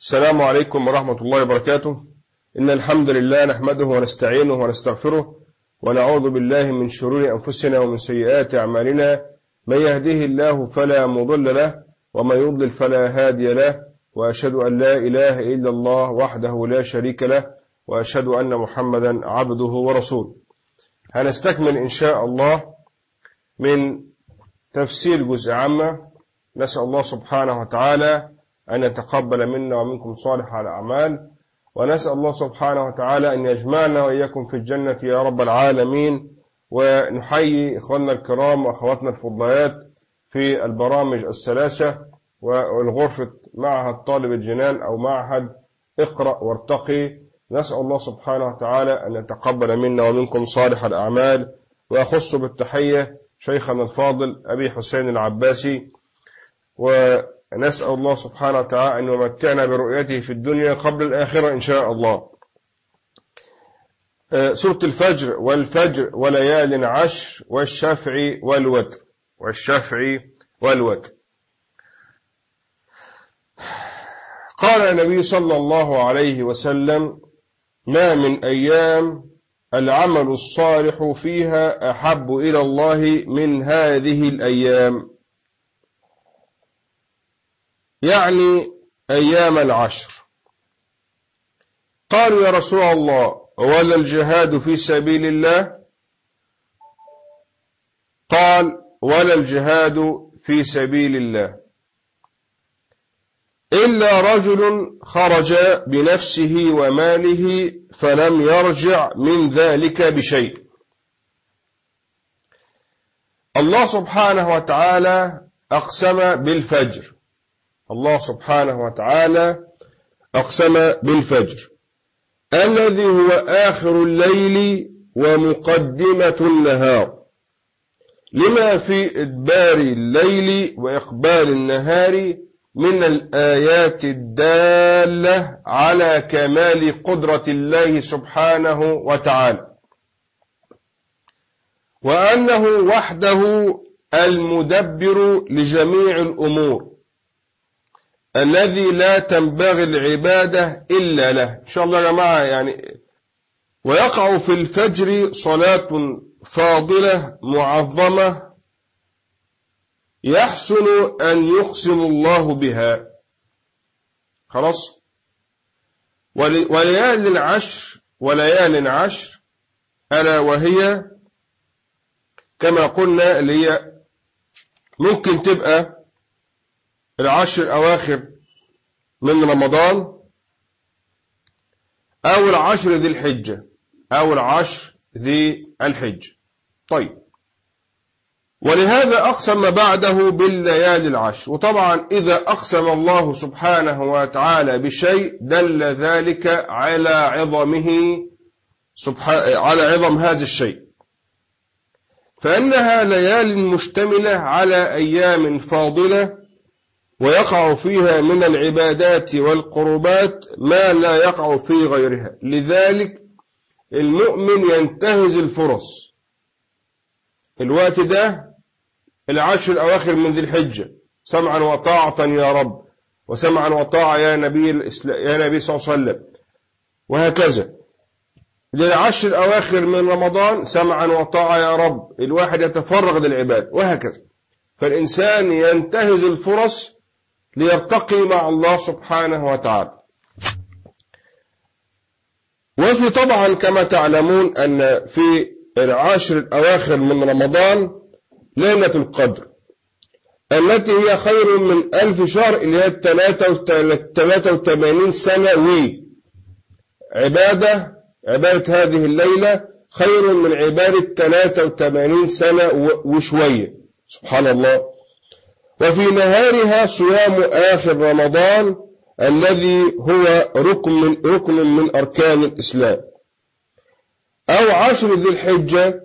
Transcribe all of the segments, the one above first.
السلام عليكم ورحمة الله وبركاته. إن الحمد لله نحمده ونستعينه ونستغفره ونعوذ بالله من شرور أنفسنا ومن سيئات أعمالنا. من يهده الله فلا مضل له ومن يضلل فلا هادي له. وأشهد أن لا إله إلا الله وحده لا شريك له. وأشهد أن محمدا عبده ورسوله. هنستكمل إن شاء الله من تفسير جزء عامة. نسأل الله سبحانه وتعالى أن يتقبل منا ومنكم صالح الأعمال. ونسأل الله سبحانه وتعالى أن يجمعنا وإياكم في الجنة يا رب العالمين. ونحيي إخواننا الكرام وأخواتنا الفضليات في البرامج الثلاثة والغرفة معهد طالب الجنان أو معهد. اقرأ وارتقي. نسأل الله سبحانه وتعالى أن يتقبل منا ومنكم صالح الأعمال. وأخص بالتحية شيخنا الفاضل أبي حسين العباسي. ونسأل الله سبحانه وتعالى أن يمتعنا برؤيته في الدنيا قبل الآخرة إن شاء الله. سورة الفجر والفجر وليال عشر والشفع والوتر. والشفع والوتر. قال النبي صلى الله عليه وسلم ما من أيام العمل الصالح فيها أحب إلى الله من هذه الأيام. يعني أيام العشر. قالوا يا رسول الله ولا الجهاد في سبيل الله؟ قال ولا الجهاد في سبيل الله. إلا رجل خرج بنفسه وماله فلم يرجع من ذلك بشيء. الله سبحانه وتعالى أقسم بالفجر. الله سبحانه وتعالى أقسم بالفجر. الذي هو آخر الليل ومقدمة النهار. لما في إدبار الليل وإقبال النهار من الآيات الدالة على كمال قدرة الله سبحانه وتعالى. وأنه وحده المدبر لجميع الأمور. الذي لا تنبغي العبادة إلا له. إن شاء الله يا جماعة يعني ويقع في الفجر صلاة فاضلة معظمة يحسن أن يقسم الله بها. خلاص؟ وليال العشر وليال عشر ألا وهي كما قلنا اللي هي ممكن تبقى العشر الأواخر من رمضان أو العشر ذي الحجة أو العشر ذي الحجة طيب. ولهذا أقسم بعده بالليالي العشر. وطبعا إذا أقسم الله سبحانه وتعالى بشيء دل ذلك على عظمه على عظم هذا الشيء. فإنها ليال مشتملة على أيام فاضلة ويقع فيها من العبادات والقربات ما لا يقع في غيرها. لذلك المؤمن ينتهز الفرص. الوقت ده العشر الأواخر من ذي الحجة. سمعا وطاعة يا رب. وسمعا وطاعة يا نبي يا نبي صلى الله عليه وسلم. وهكذا. للعشر الأواخر من رمضان سمعا وطاعة يا رب. الواحد يتفرغ للعباد. وهكذا. فالإنسان ينتهز الفرص ليرتقي مع الله سبحانه وتعالى. وفي طبعا كما تعلمون أن في العاشر الأواخر من رمضان ليلة القدر التي هي خير من ألف شهر اللي هي 83 سنة. وي عبادة عبادة هذه الليلة خير من عبادة 83 سنة وشوية. سبحان الله. وفي نهارها صيام آخر رمضان الذي هو ركن من, ركن من أركان الإسلام. أو عشر ذي الحجة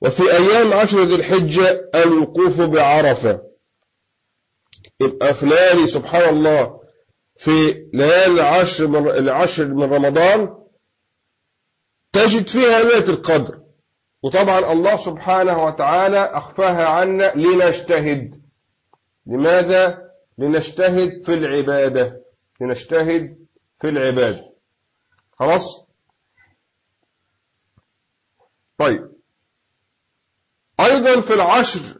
وفي أيام عشر ذي الحجة الوقوف بعرفة. يبقى ليالي سبحان الله في ليالي العشر من, العشر من رمضان تجد فيها ليلة القدر. وطبعا الله سبحانه وتعالى أخفاها عنا لنجتهد. لماذا؟ لنجتهد في العبادة. لنجتهد في العبادة. خلاص؟ طيب. أيضا في العشر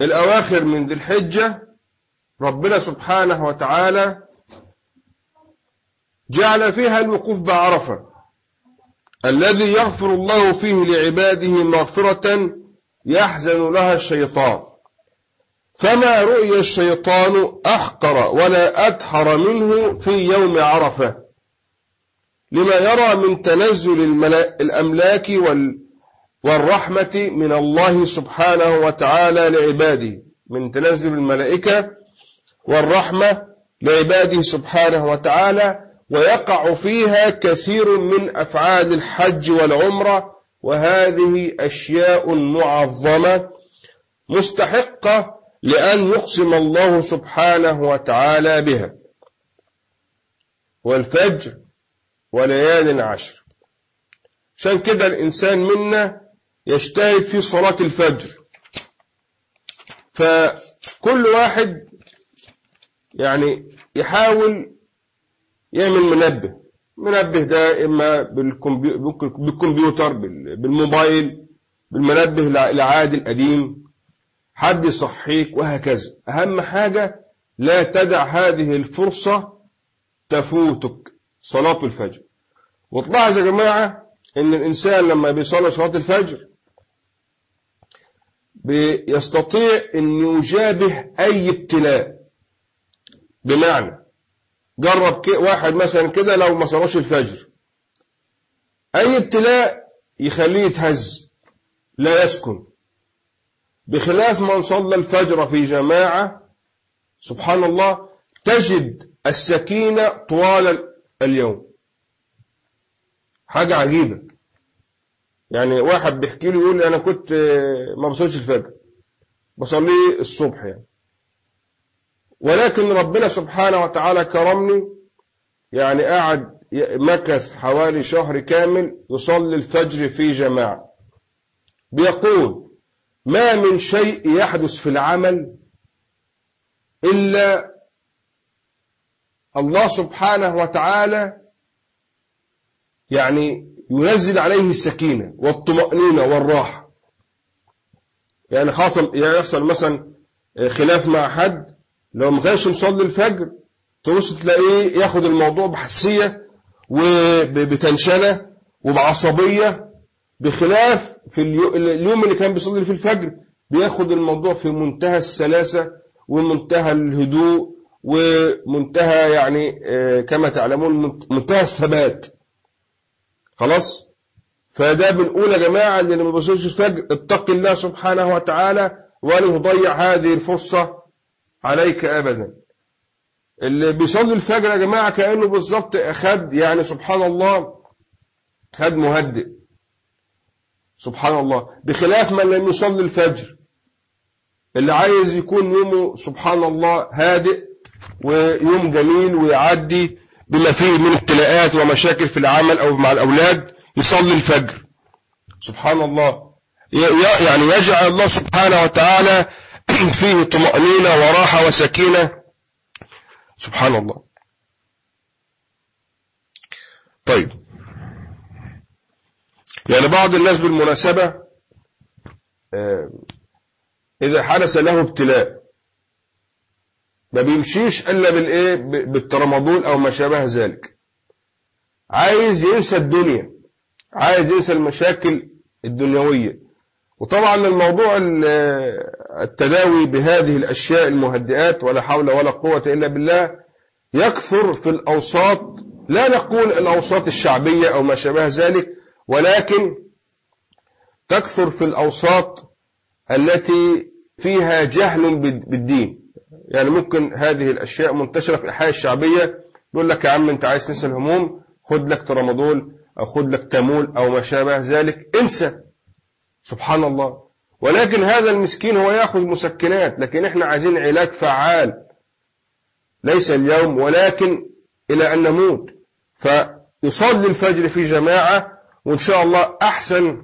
الأواخر من ذي الحجة ربنا سبحانه وتعالى جعل فيها الوقوف بعرفة. الذي يغفر الله فيه لعباده مغفرة يحزن لها الشيطان. فما رؤي الشيطان أحقر ولا أدحر منه في يوم عرفة. لما يرى من تنزل الأملاك والرحمة من الله سبحانه وتعالى لعباده. من تنزل الملائكة والرحمة لعباده سبحانه وتعالى ويقع فيها كثير من أفعال الحج والعمرة. وهذه أشياء معظمة مستحقة لأن يقسم الله سبحانه وتعالى بها والفجر وليال عشر. عشان كده الإنسان منا يجتهد في صلاة الفجر. فكل واحد يعني يحاول يعمل منبه. منبه ده إما بالكمبيوتر بالموبايل بالمنبه العادي القديم. حد يصحيك وهكذا. أهم حاجة لا تدع هذه الفرصة تفوتك صلاة الفجر. وتلاحظ يا جماعة إن الإنسان لما بيصلي صلاة الفجر بيستطيع أن يجابه أي ابتلاء. بمعنى جرب واحد مثلا كده لو ما صلاش الفجر. أي ابتلاء يخليه يتهز لا يسكن. بخلاف من صلى الفجر في جماعة سبحان الله تجد السكينة طوال اليوم. حاجة عجيبة. يعني واحد بيحكي لي يقول لي أنا كنت ما بصليش الفجر. بصلي الصبح يعني. ولكن ربنا سبحانه وتعالى كرمني يعني قعد مكث حوالي شهر كامل يصلي الفجر في جماعة. بيقول ما من شيء يحدث في العمل إلا الله سبحانه وتعالى يعني ينزل عليه السكينة والطمأنينة والراحة. يعني حاصل يعني يحصل مثلا خلاف مع حد لو ما كانش مصلي الفجر تبص تلاقيه ياخد الموضوع بحسية وبتنشنة وبعصبية بخلاف في اليوم اللي كان بيصلي في الفجر بياخد الموضوع في منتهى السلاسة ومنتهى الهدوء ومنتهى يعني آه، كما تعلمون منتهى الثبات. خلاص؟ فده بنقول يا جماعة اللي ما بيصليش الفجر اتق الله سبحانه وتعالى ولا تضيع هذه الفرصة عليك أبدا. اللي بيصلي الفجر يا جماعة كأنه بالظبط أخد يعني سبحان الله خد مهدئ. سبحان الله. بخلاف من لم يصلي الفجر. اللي عايز يكون يومه سبحان الله هادئ ويوم جميل ويعدي بما فيه من ابتلاءات ومشاكل في العمل أو مع الأولاد يصلي الفجر. سبحان الله. يعني يجعل الله سبحانه وتعالى فيه طمأنينة وراحة وسكينة. سبحان الله. طيب. يعني بعض الناس بالمناسبة آه، إذا حدث له ابتلاء ما بيمشيش إلا بالإيه بالترمضون أو ما شابه ذلك. عايز ينسى الدنيا عايز ينسى المشاكل الدنيوية. وطبعا الموضوع التداوي بهذه الأشياء المهدئات ولا حول ولا قوة إلا بالله يكثر في الأوساط. لا نقول الأوساط الشعبية أو ما شابه ذلك ولكن تكثر في الأوساط التي فيها جهل بالدين. يعني ممكن هذه الأشياء منتشرة في الأحياء الشعبية يقول لك يا عم أنت عايز تنسى الهموم خد لك ترامادول أو خد لك تامول أو ما شابه ذلك انسى. سبحان الله. ولكن هذا المسكين هو يأخذ مسكنات لكن إحنا عايزين علاج فعال. ليس اليوم ولكن إلى أن نموت. فيصلي الفجر في جماعة وإن شاء الله أحسن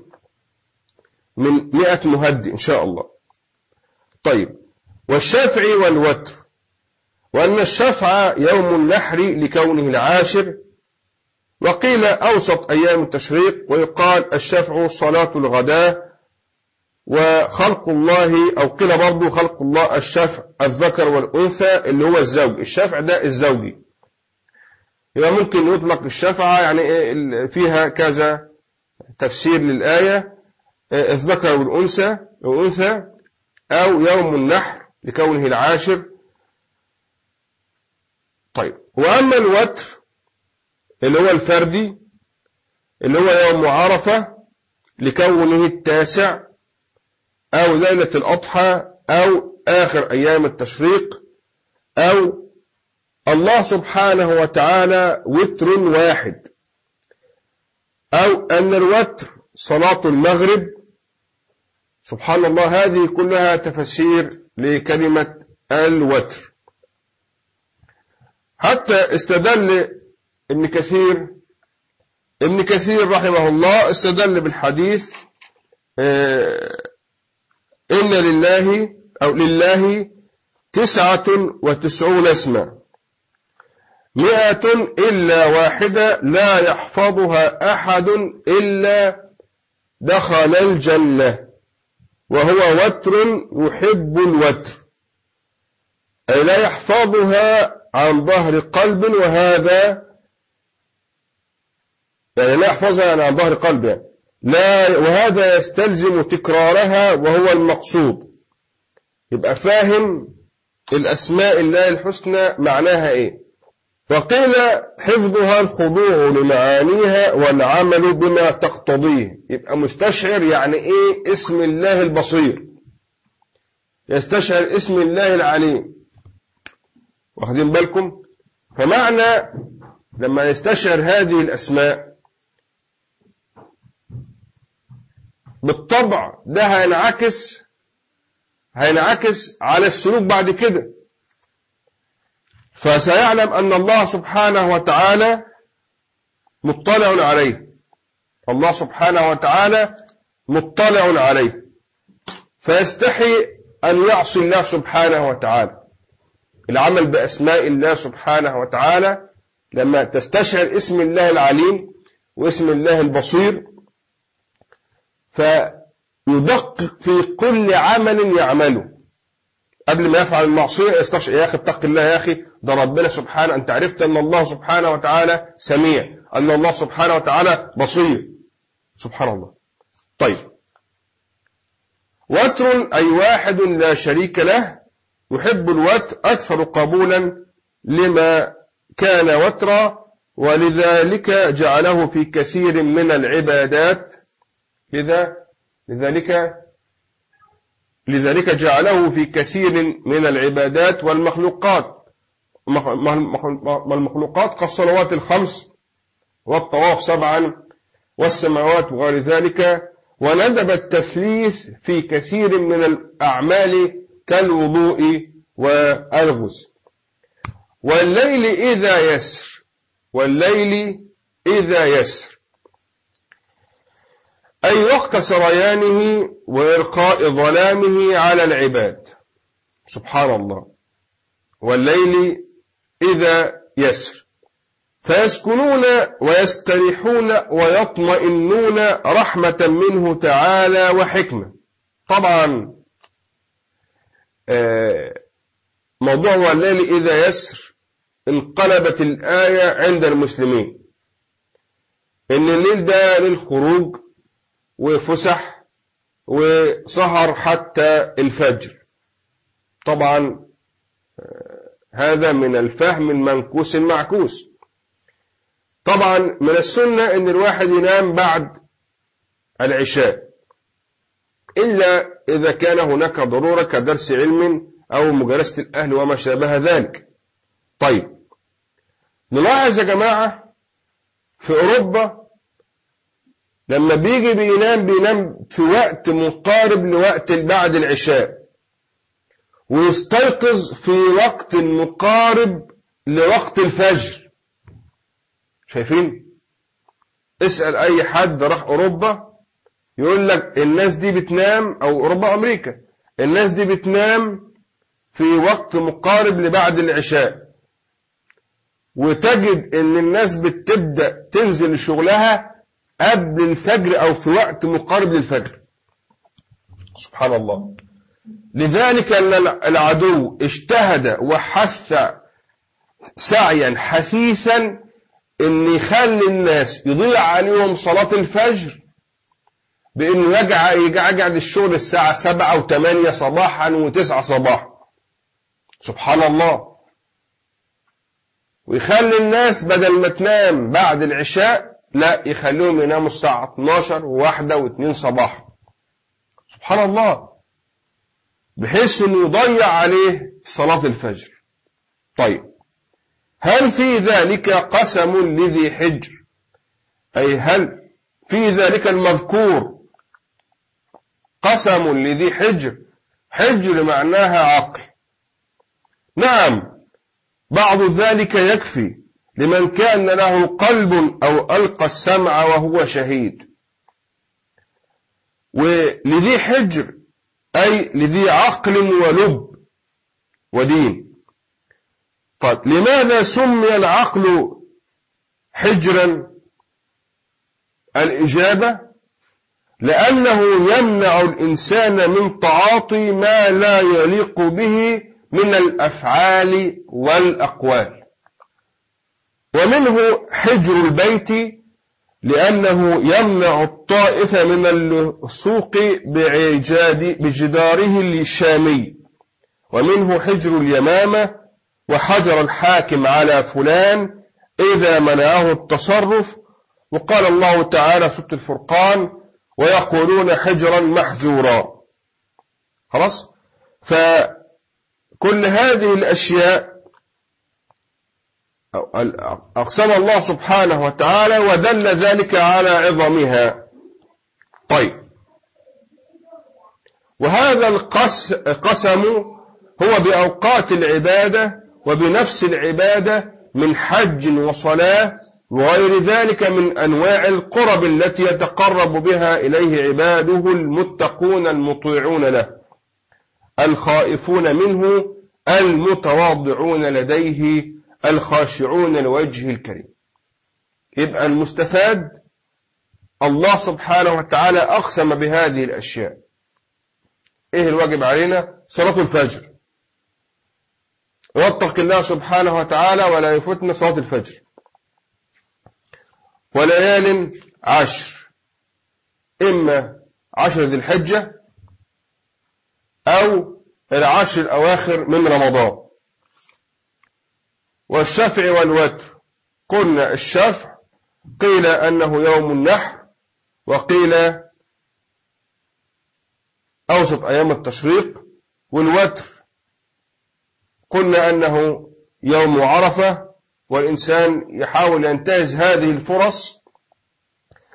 من مئة مهدي إن شاء الله. طيب والشافعي والوتر وأن الشفع يوم النحر لكونه العاشر وقيل أوسط أيام التشريق ويقال الشفع صلاة الغداء وخلق الله أو قيل برضه خلق الله الشفع الذكر والأنثى اللي هو الزوج. الشفع ده الزوجي. يبقى ممكن يطلق الشفعة يعني إيه فيها كذا تفسير للآية إيه الذكر والأنثى والأنثى أو يوم النحر لكونه العاشر. طيب وأما الوتر اللي هو الفردي اللي هو يوم عرفة لكونه التاسع أو ليلة الأضحى أو آخر أيام التشريق أو الله سبحانه وتعالى وتر واحد. أو أن الوتر صلاة المغرب سبحان الله هذه كلها تفسير لكلمة الوتر. حتى استدل ابن كثير ابن كثير رحمه الله استدل بالحديث آه، إن لله أو لله تسعة وتسعون اسما. مئة إلا واحدة لا يحفظها أحد إلا دخل الجنة وهو وتر يحب الوتر. أي لا يحفظها عن ظهر قلب وهذا يعني لا يحفظها يعني عن ظهر قلب. يعني لا وهذا يستلزم تكرارها وهو المقصود. يبقى فاهم الأسماء الله الحسنى معناها إيه؟ وقيل حفظها الخضوع لمعانيها والعمل بما تقتضيه. يبقى مستشعر يعني إيه؟ اسم الله البصير. يستشعر اسم الله العليم. واخدين بالكم؟ فمعنى لما يستشعر هذه الأسماء بالطبع ده هينعكس هينعكس على السلوك بعد كده. فسيعلم أن الله سبحانه وتعالى مطلع عليه. الله سبحانه وتعالى مطلع عليه. فيستحي أن يعصي الله سبحانه وتعالى. العمل بأسماء الله سبحانه وتعالى لما تستشعر اسم الله العليم واسم الله البصير فيدقق في كل عمل يعمله. قبل ما يفعل المعصية يستشعر يا أخي اتق الله يا أخي ده ربنا سبحانه. أنت عرفت أن الله سبحانه وتعالى سميع أن الله سبحانه وتعالى بصير. سبحان الله. طيب. وتر أي واحد لا شريك له يحب الوتر أكثر قبولا لما كان وترا ولذلك جعله في كثير من العبادات. لذا؟ لذلك؟ لذلك جعله في كثير من العبادات والمخلوقات. والمخلوقات كالصلوات الخمس والطواف سبعا والسماوات وغير ذلك وندب التثليث في كثير من الأعمال كالوضوء والغسل والليل إذا يسر والليل إذا يسر أي وقت سريانه وإرقاء ظلامه على العباد. سبحان الله. والليل إذا يسر. فيسكنون ويستريحون ويطمئنون رحمة منه تعالى وحكمة. طبعا آه، موضوع والليل إذا يسر انقلبت الآية عند المسلمين. إن الليل ده للخروج وفسح وسهر حتى الفجر. طبعا هذا من الفهم المنكوس المعكوس. طبعا من السنة إن الواحد ينام بعد العشاء إلا إذا كان هناك ضرورة كدرس علم أو مجالسة الأهل وما شابه ذلك. طيب نلاحظ يا جماعة في أوروبا لما بيجي بينام بينام في وقت مقارب لوقت بعد العشاء. ويستيقظ في وقت مقارب لوقت الفجر. شايفين؟ اسأل أي حد راح أوروبا يقول لك الناس دي بتنام أو أوروبا أمريكا الناس دي بتنام في وقت مقارب لبعد العشاء. وتجد إن الناس بتبدأ تنزل شغلها قبل الفجر أو في وقت مقارب للفجر. سبحان الله. لذلك العدو اجتهد وحث سعيا حثيثا ان يخلي الناس يضيع عليهم صلاة الفجر بإنه يجع يقعد الشغل الساعة سبعة وثمانية صباحا وتسعة صباحا. سبحان الله. ويخلي الناس بدل ما تنام بعد العشاء لا يخليهم يناموا الساعة 12 وواحدة واثنين صباحا. سبحان الله. بحيث إنه يضيع عليه صلاة الفجر. طيب هل في ذلك قسم لذي حجر؟ أي هل في ذلك المذكور قسم لذي حجر؟ حجر معناها عقل. نعم بعض ذلك يكفي لمن كان له قلب أو ألقى السمع وهو شهيد. ولذي حجر أي لذي عقل ولب ودين. طيب لماذا سمي العقل حجرا؟ الإجابة لأنه يمنع الإنسان من تعاطي ما لا يليق به من الأفعال والأقوال. ومنه حجر البيت لأنه يمنع الطائف من اللصوق بجداره الشامي. ومنه حجر اليمامة وحجر الحاكم على فلان إذا منعه التصرف. وقال الله تعالى في الفرقان ويقولون حجرا محجورا. خلاص؟ فكل هذه الأشياء أقسم الله سبحانه وتعالى ودل ذلك على عظمها. طيب. وهذا القسم هو بأوقات العبادة وبنفس العبادة من حج وصلاة وغير ذلك من أنواع القرب التي يتقرب بها إليه عباده المتقون المطيعون له. الخائفون منه المتواضعون لديه الخاشعون لوجهه الكريم. يبقى المستفاد الله سبحانه وتعالى أقسم بهذه الأشياء. إيه الواجب علينا؟ صلاة الفجر. واتق الله سبحانه وتعالى ولا يفتن صلاة الفجر. وليال عشر. إما عشر ذي الحجة أو العشر الأواخر من رمضان. والشفع والوتر. قلنا الشفع قيل أنه يوم النحر وقيل أوسط أيام التشريق والوتر. قلنا أنه يوم عرفة والإنسان يحاول ينتهز هذه الفرص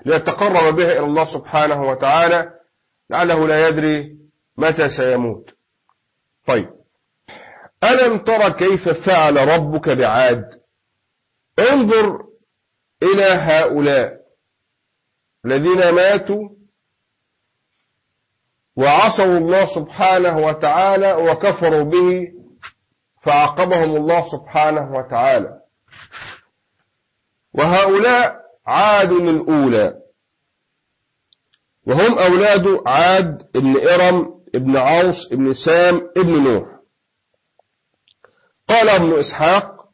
ليتقرب بها إلى الله سبحانه وتعالى لعله لا يدري متى سيموت. طيب. ألم تر كيف فعل ربك بعاد؟ انظر إلى هؤلاء الذين ماتوا وعصوا الله سبحانه وتعالى وكفروا به فعاقبهم الله سبحانه وتعالى. وهؤلاء عاد الأولى. وهم أولاد عاد ابن إرم ابن عوص ابن سام ابن نوح. قال ابن إسحاق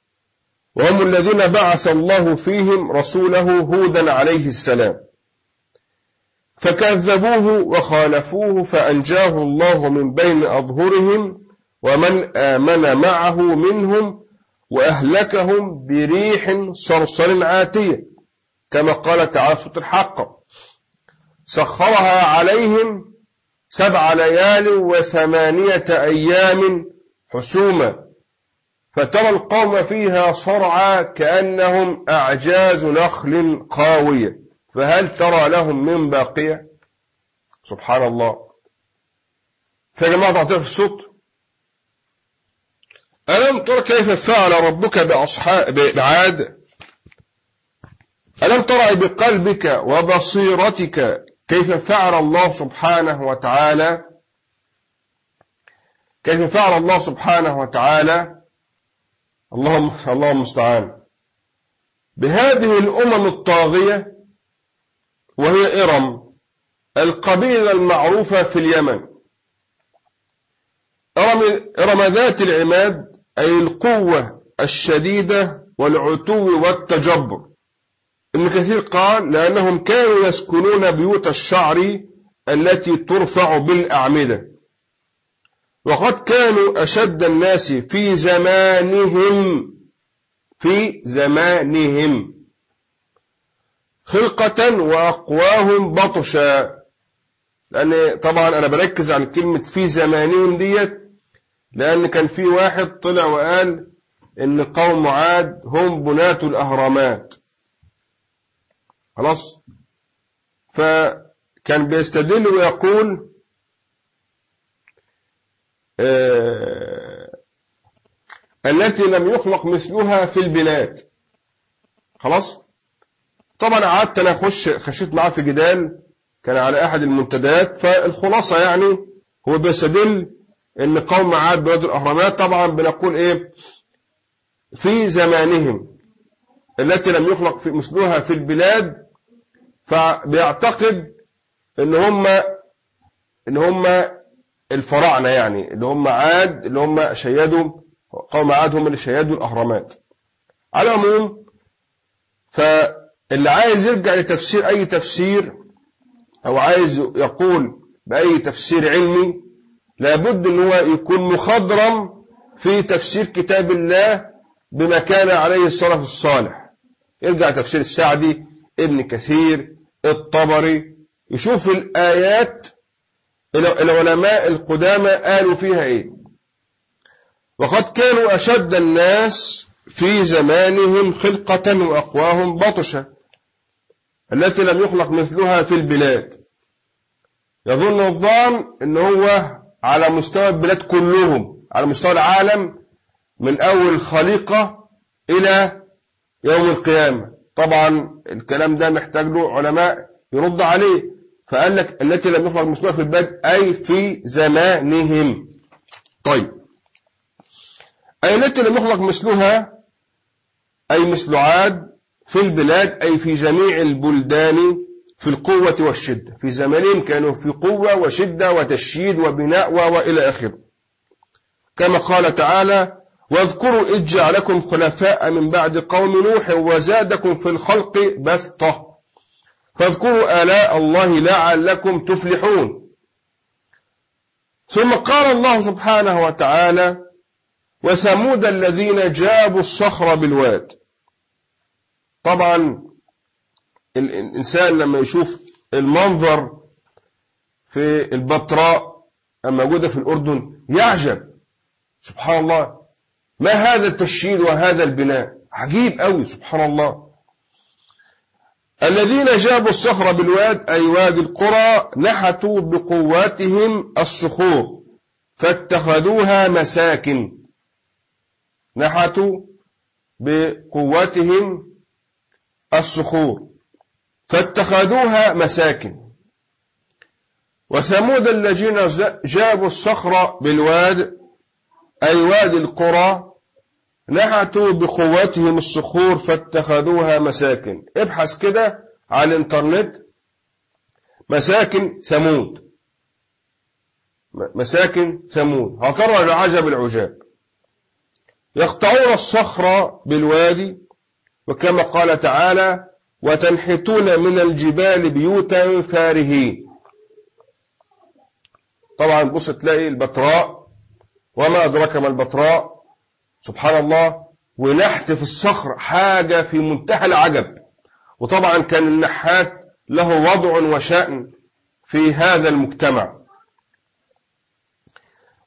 وهم الذين بعث الله فيهم رسوله هودا عليه السلام. فكذبوه وخالفوه فأنجاه الله من بين أظهرهم ومن آمن معه منهم وأهلكهم بريح صرصر عاتية كما قال تعالى في الحق. سخرها عليهم سبع ليال وثمانية أيام حسوما. فترى القوم فيها صرعى كأنهم أعجاز نخل قاوية. فهل ترى لهم من باقية؟ سبحان الله. فجماعة تعطيها في الصوت ألم تر كيف فعل ربك بأصحاب بعاد؟ ألم ترى بقلبك وبصيرتك كيف فعل الله سبحانه وتعالى؟ كيف فعل الله سبحانه وتعالى؟ اللهم اللهم المستعان. بهذه الأمم الطاغية وهي إرم القبيلة المعروفة في اليمن. إرم ذات العماد أي القوة الشديدة والعتو والتجبر. ابن كثير قال لأنهم كانوا يسكنون بيوت الشعر التي ترفع بالأعمدة. وقد كانوا أشد الناس في زمانهم في زمانهم. خلقة وأقواهم بطشا. لأن طبعا أنا بركز على كلمة في زمانهم ديت لأن كان في واحد طلع وقال إن قوم عاد هم بناة الأهرامات. خلاص؟ فكان بيستدل ويقول التي لم يخلق مثلها في البلاد. خلاص؟ طبعا قعدت أنا أخش خشيت معاه في جدال كان على أحد المنتديات فالخلاصة يعني هو بيستدل إن قوم عاد بلاد الأهرامات. طبعا بنقول إيه؟ في زمانهم التي لم يخلق في مثلها في البلاد فبيعتقد إن هم إن هم الفراعنة يعني اللي هم عاد اللي هم شيدوا قوم عاد هم اللي شيدوا الأهرامات. على العموم فاللي عايز يرجع لتفسير أي تفسير أو عايز يقول بأي تفسير علمي لابد إن هو يكون مخضرم في تفسير كتاب الله بما كان عليه السلف الصالح. يرجع تفسير السعدي ابن كثير الطبري يشوف الآيات العلماء القدامى قالوا فيها إيه؟ وقد كانوا أشد الناس في زمانهم خلقة وأقواهم بطشا التي لم يخلق مثلها في البلاد. يظن الظان إن هو على مستوى البلاد كلهم على مستوى العالم من أول الخليقة إلى يوم القيامة. طبعا الكلام ده محتاج له علماء يرد عليه. فقال لك التي لم يخلق مثلها في البلاد أي في زمانهم. طيب. أي التي لم يخلق مثلها أي مثل عاد في البلاد أي في جميع البلدان في القوة والشدة. في زمانهم كانوا في قوة وشدة وتشييد وبناء وإلى آخره. كما قال تعالى واذكروا إذ جعلكم خلفاء من بعد قوم نوح وزادكم في الخلق بسطة. فاذكروا آلاء الله لعلكم تفلحون. ثم قال الله سبحانه وتعالى وثمود الذين جابوا الصخر بالواد. طبعا الإنسان لما يشوف المنظر في البتراء الموجودة في الأردن يعجب. سبحان الله. ما هذا التشييد وهذا البناء؟ عجيب قوي سبحان الله. الذين جابوا الصخر بالواد أي وادي القرى نحتوا بقواتهم الصخور فاتخذوها مساكن. نحتوا بقوتهم الصخور فاتخذوها مساكن. وثمود الذين جابوا الصخر بالواد أي وادي القرى نحتوا بقوتهم الصخور فاتخذوها مساكن. ابحث كده على الانترنت. مساكن ثمود. مساكن ثمود. هترى العجب العجاب. يقطعون الصخر بالوادي وكما قال تعالى وتنحتون من الجبال بيوتا فارهين. طبعا بص تلاقي البتراء وما أدرك ما البتراء؟ سبحان الله ونحت في الصخر حاجة في منتهى العجب. وطبعا كان النحات له وضع وشأن في هذا المجتمع.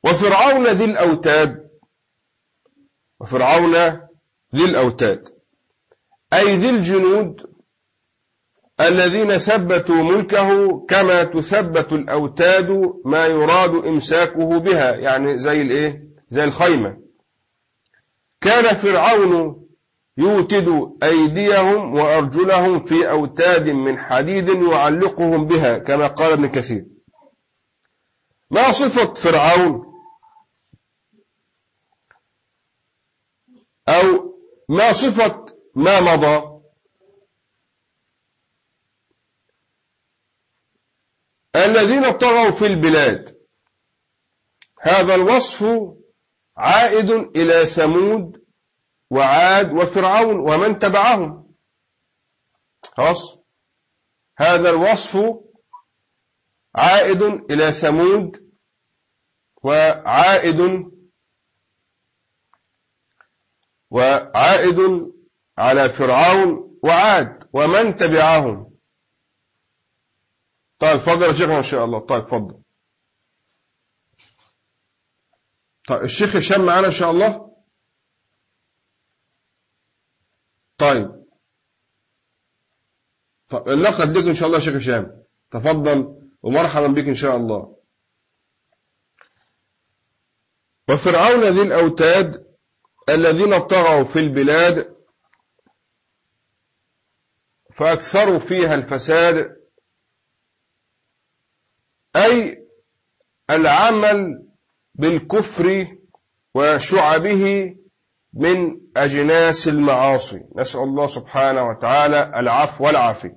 وفرعون ذي الأوتاد وفرعون ذي الأوتاد أي ذي الجنود الذين ثبتوا ملكه كما تثبت الأوتاد ما يراد إمساكه بها يعني زي الإيه؟ زي الخيمة. كان فرعون يوتد أيديهم وأرجلهم في أوتاد من حديد يعلقهم بها كما قال ابن كثير. ما صفة فرعون؟ أو ما صفة ما مضى؟ الذين طغوا في البلاد. هذا الوصف عائد إلى ثمود وعاد وفرعون ومن تبعهم. خلاص. هذا الوصف عائد إلى ثمود وعائد وعائد على فرعون وعاد ومن تبعهم. طيب فضل يا شيخنا إن شاء الله. طيب فضل. طيب الشيخ هشام معانا إن شاء الله؟ طيب. طيب اللقب لك إن شاء الله يا شيخ هشام. تفضل ومرحبا بك إن شاء الله. وفرعون ذي الأوتاد الذين طغوا في البلاد فأكثروا فيها الفساد أي العمل بالكفر وشعبه من أجناس المعاصي. نسأل الله سبحانه وتعالى العفو والعافية.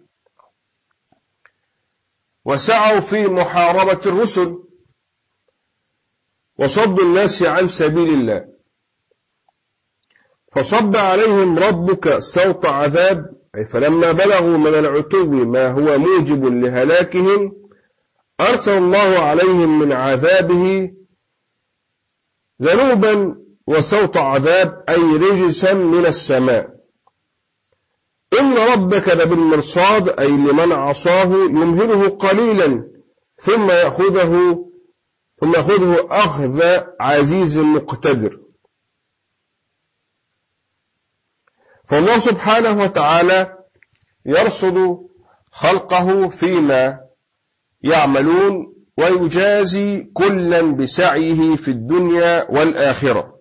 وسعوا في محاربة الرسل وصد الناس عن سبيل الله. فصب عليهم ربك سوط عذاب أي فلما بلغوا من العتو ما هو موجب لهلاكهم أرسل الله عليهم من عذابه ذنوبا وسوط عذاب أي رجسا من السماء. إن ربك لبالمرصاد أي لمن عصاه يمهله قليلا ثم يأخذه ثم يأخذه أخذ عزيز مقتدر. فالله سبحانه وتعالى يرصد خلقه فيما يعملون ويجازي كلا بسعيه في الدنيا والآخرة.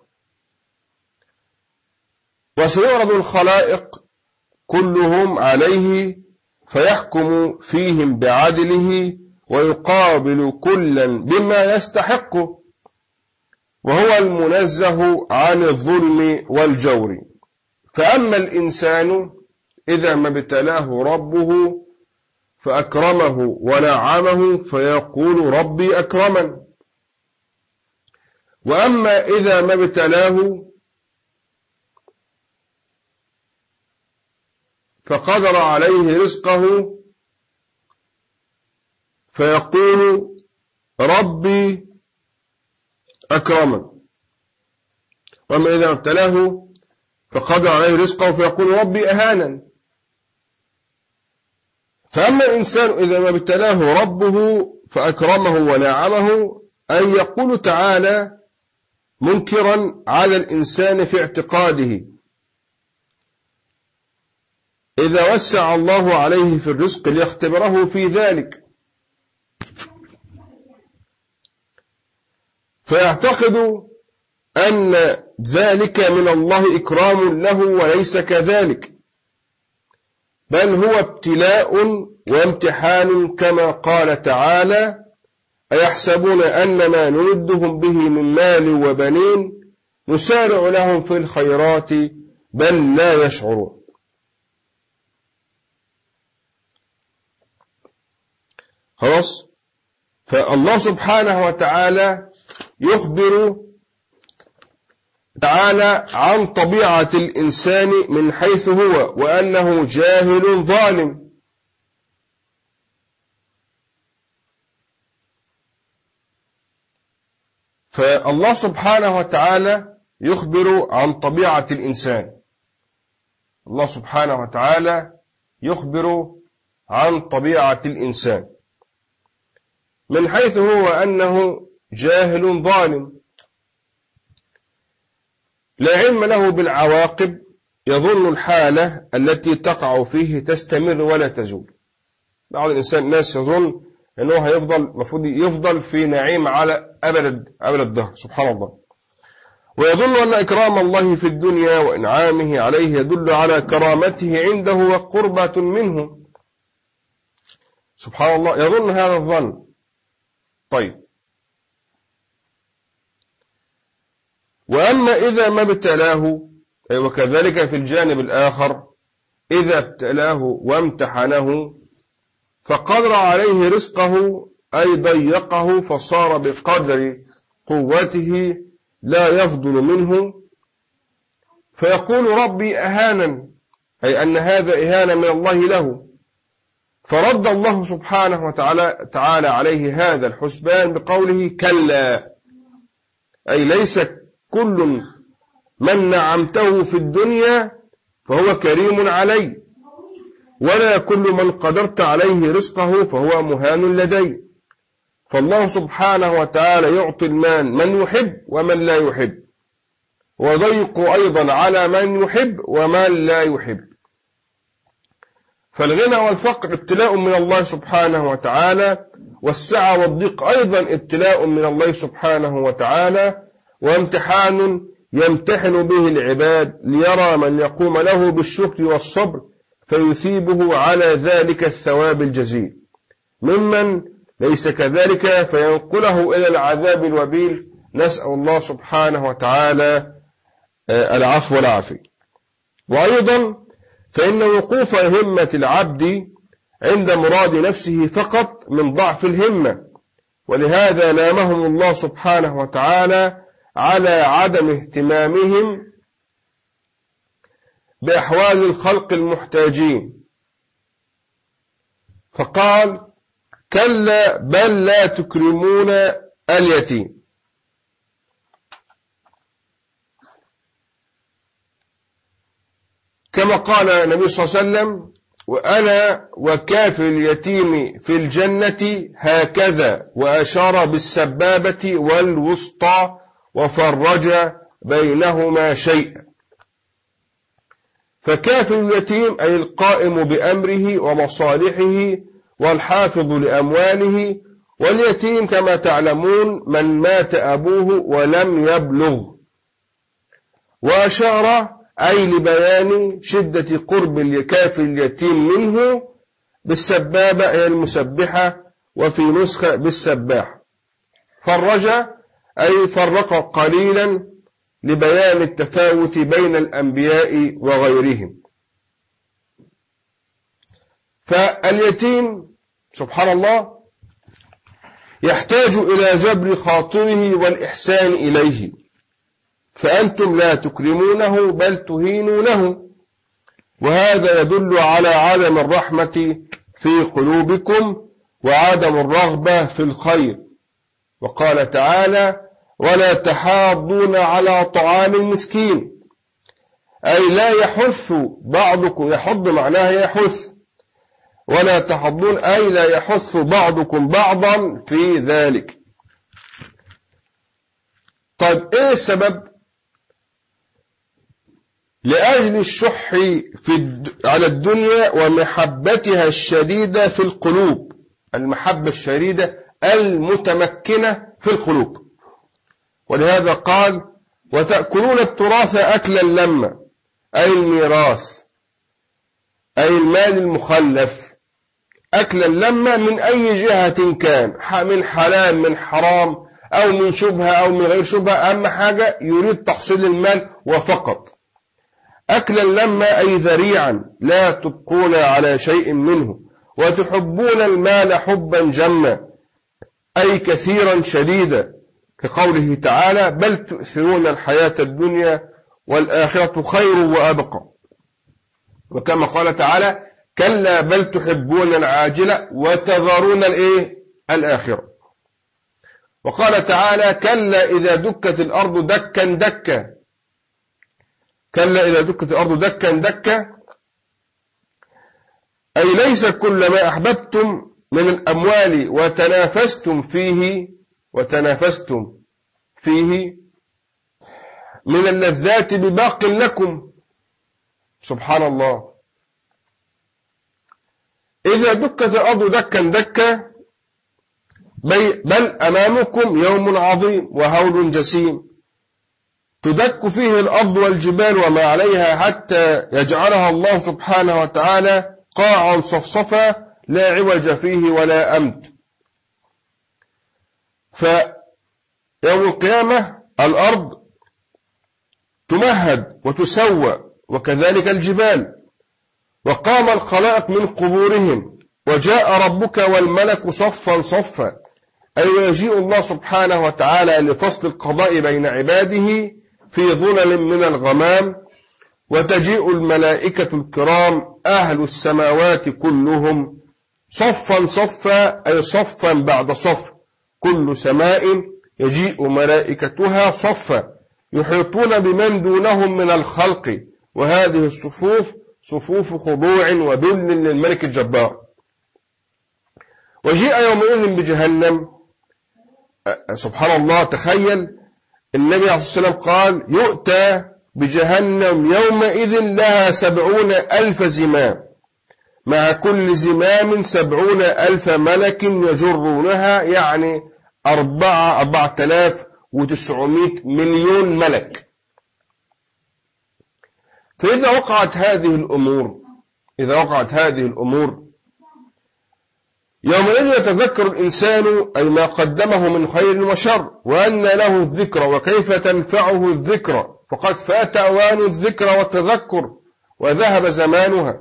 وسيعرض الخلائق كلهم عليه فيحكم فيهم بعدله ويقابل كلا بما يستحق وهو المنزه عن الظلم والجور. فأما الإنسان إذا ما ابتلاه ربه فأكرمه ونعمه فيقول ربي أكرمن. وأما إذا ما ابتلاه فقدر عليه رزقه فيقول ربي أكرمن. وأما إذا ابتلاه فقدر عليه رزقه فيقول ربي أهانا فأما الإنسان إذا ما ابتلاه ربه فأكرمه ونعمه أن يقول تعالى منكرا على الإنسان في اعتقاده. إذا وسع الله عليه في الرزق ليختبره في ذلك. فيعتقد أن ذلك من الله إكرام له وليس كذلك. بل هو ابتلاء وامتحان كما قال تعالى أيحسبون أن ما نمدهم به من مال وبنين نسارع لهم في الخيرات بل لا يشعرون. خلاص؟ فالله سبحانه وتعالى يخبر تعالى عن طبيعة الإنسان من حيث هو وأنه جاهل ظالم. فالله سبحانه وتعالى يخبر عن طبيعة الإنسان. الله سبحانه وتعالى يخبر عن طبيعة الإنسان. من حيث هو أنه جاهل ظالم. لا علم له بالعواقب يظن الحالة التي تقع فيه تستمر ولا تزول. بعض الإنسان الناس يظن أنه هيفضل المفروض يفضل في نعيم على أبد أبد الدهر سبحان الله. ويظن أن إكرام الله في الدنيا وإنعامه عليه يدل على كرامته عنده وقربة منه. سبحان الله يظن هذا الظن. طيب وأما إذا ما ابتلاه وكذلك في الجانب الآخر إذا ابتلاه وامتحنه فقدر عليه رزقه أي ضيقه فصار بقدر قوته لا يفضل منه. فيقول ربي أهانا أي أن هذا إهانة من الله له. فرد الله سبحانه وتعالى تعالى عليه هذا الحسبان بقوله كلا أي ليس كل من نعمته في الدنيا فهو كريم علي. ولا كل من قدرت عليه رزقه فهو مهان لدي. فالله سبحانه وتعالى يعطي المال من يحب ومن لا يحب. وضيق أيضا على من يحب ومن لا يحب. فالغنى والفقر ابتلاء من الله سبحانه وتعالى والسعة والضيق أيضا ابتلاء من الله سبحانه وتعالى. وامتحان يمتحن به العباد ليرى من يقوم له بالشكر والصبر فيثيبه على ذلك الثواب الجزيل. ممن ليس كذلك فينقله إلى العذاب الوبيل. نسأل الله سبحانه وتعالى آه، العفو والعافية. وأيضا فإن وقوف همة العبد عند مراد نفسه فقط من ضعف الهمة. ولهذا نامهم الله سبحانه وتعالى على عدم اهتمامهم بأحوال الخلق المحتاجين. فقال كلا بل لا تكرمون اليتيم. كما قال النبي صلى الله عليه وسلم وأنا وكافر اليتيم في الجنة هكذا وأشار بالسبابة والوسطى وفرج بينهما شيئا فكافر اليتيم أي القائم بأمره ومصالحه والحافظ لأمواله واليتيم كما تعلمون من مات أبوه ولم يبلغ. وأشار أي لبيان شدة قرب الكافر اليتيم منه بالسبابة أي المسبحة وفي نسخة بالسباح. فرج أي فرق قليلا لبيان التفاوت بين الأنبياء وغيرهم. فاليتيم سبحان الله يحتاج إلى جبر خاطره والإحسان إليه. فأنتم لا تكرمونه بل تهينونه. وهذا يدل على عدم الرحمة في قلوبكم وعدم الرغبة في الخير. وقال تعالى ولا تحاضون على طعام المسكين. أي لا يحث بعضكم يحض معناها يحث. ولا تحضون أي لا يحث بعضكم بعضا في ذلك. طيب إيه السبب؟ لأجل الشح في على الدنيا ومحبتها الشديدة في القلوب. المحبة الشديدة المتمكنة في القلوب. ولهذا قال وتأكلون التراث أكلا لما أي الميراث أي المال المخلف أكلا لما من أي جهة كان من حلال من حرام أو من شبهة أو من غير شبهة أهم حاجة يريد تحصيل المال وفقط أكلا لما أي ذريعا لا تبقون على شيء منه وتحبون المال حبا جما أي كثيرا شديدا كقوله تعالى بل تؤثرون الحياة الدنيا والآخرة خير وأبقى. وكما قال تعالى كلا بل تحبون العاجلة وتذرون الإيه؟ الآخرة. وقال تعالى كلا إذا دكت الأرض دكا دكا. كلا إذا دكت الأرض دكا دكا. أي ليس كل ما أحببتم من الأموال وتنافستم فيه وتنافستم فيه من اللذات بباق لكم. سبحان الله. إذا دكت الأرض دكا دكا بل أمامكم يوم عظيم وهول جسيم. تدك فيه الأرض والجبال وما عليها حتى يجعلها الله سبحانه وتعالى قاعا صفصفا لا عوج فيه ولا أمد. فيوم القيامة الأرض تمهد وتسوى وكذلك الجبال. وقام الخلائق من قبورهم وجاء ربك والملك صفا صفا. أي ويجيء الله سبحانه وتعالى لفصل القضاء بين عباده في ظلل من الغمام. وتجيء الملائكة الكرام أهل السماوات كلهم صفا صفا أي صفا بعد صف كل سماء يجيء ملائكتها صفا يحيطون بمن دونهم من الخلق. وهذه الصفوف صفوف خضوع وذل للملك الجبار. وجيء يومئذ بجهنم. سبحان الله تخيل. النبي عليه الصلاة والسلام قال يؤتى بجهنم يومئذ لها سبعون ألف زمام مع كل زمام سبعون ألف ملك يجرونها يعني أربعة أربعة آلاف وتسعمائة مليون ملك. فإذا وقعت هذه الأمور إذا وقعت هذه الأمور يومئذ يتذكر الإنسان أي ما قدمه من خير وشر وأن له الذكر وكيف تنفعه الذكر. فقد فات أوان الذكر والتذكر وذهب زمانها.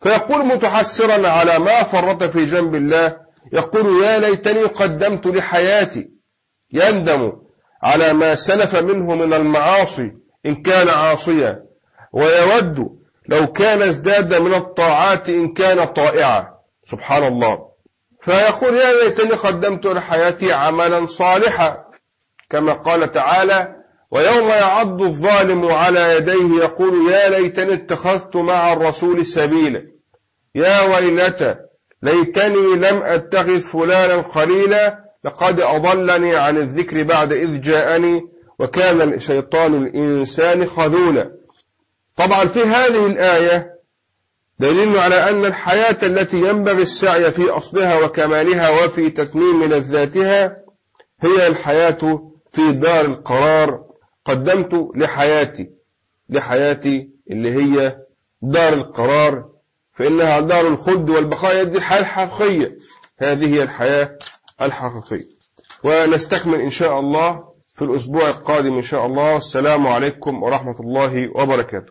فيقول متحسرا على ما فرط في جنب الله يقول يا ليتني قدمت لحياتي يندم على ما سلف منه من المعاصي إن كان عاصيا. ويود لو كان ازداد من الطاعات إن كان طائعا. سبحان الله. فيقول يا ليتني قدمت لحياتي عملا صالحا. كما قال تعالى ويوم يعض الظالم على يديه يقول يا ليتني اتخذت مع الرسول سبيلا. يا ويلتى ليتني لم أتخذ فلانا خليلا لقد أضلني عن الذكر بعد إذ جاءني وكان شيطان الإنسان خذولا. طبعا في هذه الآية دليل على أن الحياة التي ينبغي السعي في أصلها وكمالها وفي تتميم لذاتها هي الحياة في دار القرار قدمت لحياتي لحياتي اللي هي دار القرار فإنها دار الخلد والبقاء هذه الحياة الحقيقية. هذه هي الحياة الحقيقية. ونستكمل إن شاء الله في الأسبوع القادم إن شاء الله. السلام عليكم ورحمة الله وبركاته.